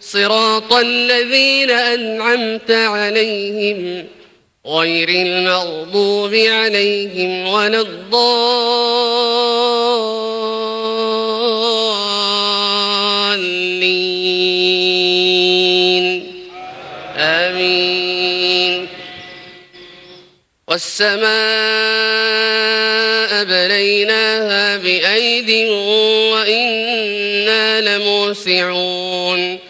صراط الذين أنعمت عليهم غير المغضوب عليهم ولا الضالين. آمين. والسماء بنيناها بأيد وإنا لموسعون.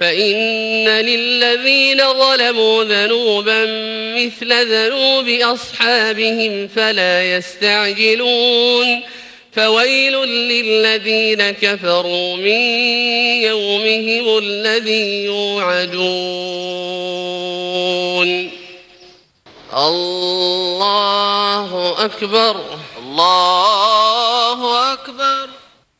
فإن للذين ظلموا ذنوبا مثل ذنوب أصحابهم فلا يستعجلون فويل للذين كفروا من يومهم الذي يوعدون. الله أكبر. الله أكبر.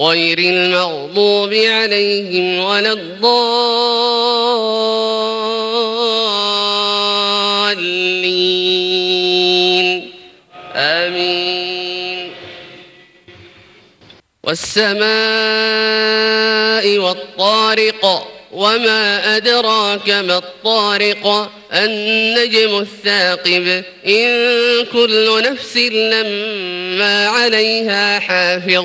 غير المغضوب عليهم ولا الضالين. آمين. والسماء والطارق وما أدراك ما الطارق النجم الثاقب إن كل نفس لما عليها حافظ.